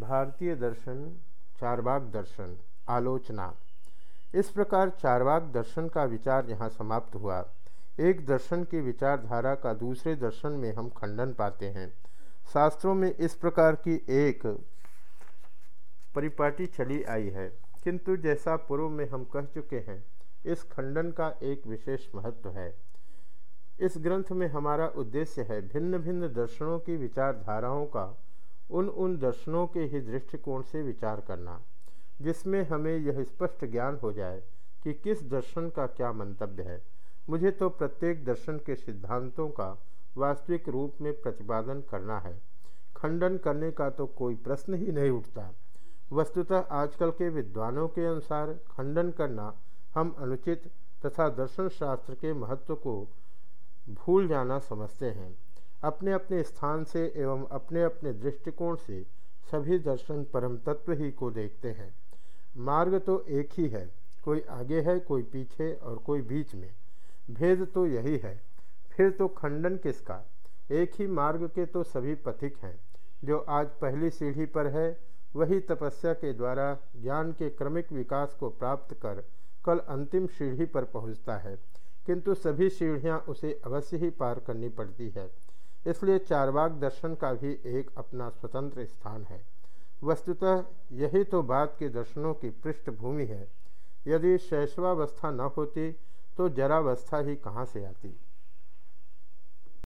भारतीय दर्शन, चारवाक दर्शन, आलोचना। इस प्रकार चारवाक दर्शन का विचार यहाँ समाप्त हुआ। एक दर्शन की विचारधारा का दूसरे दर्शन में हम खंडन पाते हैं। शास्त्रों में इस प्रकार की एक परिपाटी चली आई है। किंतु जैसा पूर्व में हम कह चुके हैं, इस खंडन का एक विशेष महत्व है। इस ग्रंथ में हमारा उद्देश्य है भिन्न भिन्न दर्शनों की विचारधाराओं का उन उन दर्शनों के ही दृष्टिकोण से विचार करना, जिसमें हमें यह स्पष्ट ज्ञान हो जाए कि किस दर्शन का क्या मंतव्य है। मुझे तो प्रत्येक दर्शन के सिद्धांतों का वास्तविक रूप में प्रतिपादन करना है। खंडन करने का तो कोई प्रश्न ही नहीं उठता। वस्तुतः आजकल के विद्वानों के अनुसार खंडन करना हम अनुचित तथा दर्शन शास्त्र के महत्व को भूल जाना समझते हैं। अपने अपने स्थान से एवं अपने अपने दृष्टिकोण से सभी दर्शन परम तत्व ही को देखते हैं। मार्ग तो एक ही है, कोई आगे है, कोई पीछे और कोई बीच में। भेद तो यही है, फिर तो खंडन किसका? एक ही मार्ग के तो सभी पथिक हैं, जो आज पहली सीढ़ी पर है, वही तपस्या के द्वारा ज्ञान के क्रमिक विकास को प्राप्त कर कल अंतिम सीढ़ी पर पहुँचता है, किंतु सभी सीढ़ियाँ उसे अवश्य ही पार करनी पड़ती है। इसलिए चारवाक दर्शन का भी एक अपना स्वतंत्र स्थान है। वस्तुतः यही तो बात के दर्शनों की पृष्ठभूमि है। यदि शैशवावस्था न होती तो जरावस्था ही कहाँ से आती?